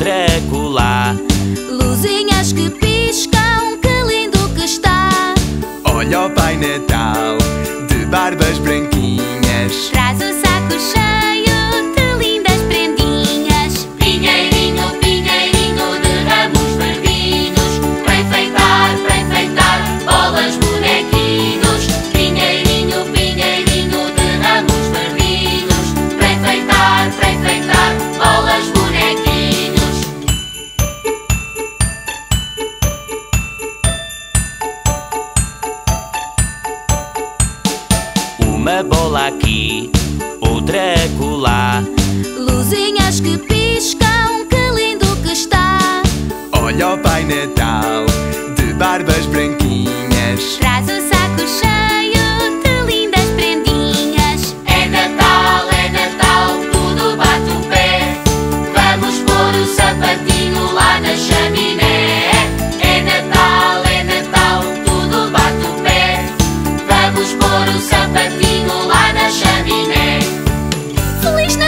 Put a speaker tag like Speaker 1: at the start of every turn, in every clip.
Speaker 1: outra acolá.
Speaker 2: Luzinhas que
Speaker 3: Pai Natal de barbas branquinhas.
Speaker 2: Traz o saco cheio
Speaker 1: Uma bola aqui, outra acolá.
Speaker 2: Luzinhas que piscam, que lindo que está.
Speaker 3: Olha o Pai Natal de barbas branquinhas.
Speaker 2: Traz o saco cheio de lindas prendinhas.
Speaker 4: É Natal, é Natal, tudo bate o pé Vamos pôr o sapatinho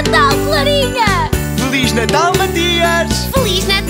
Speaker 4: Natal,
Speaker 2: Clarinha!
Speaker 3: Feliz Natal, Matias!
Speaker 2: Feliz Natal,